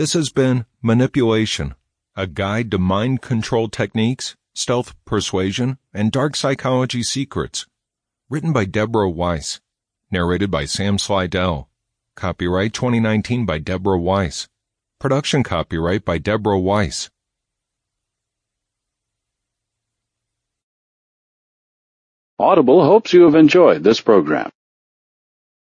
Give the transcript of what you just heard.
This has been Manipulation, a guide to mind control techniques, stealth persuasion, and dark psychology secrets. Written by Deborah Weiss. Narrated by Sam Slidell. Copyright 2019 by Deborah Weiss. Production copyright by Deborah Weiss. Audible hopes you have enjoyed this program.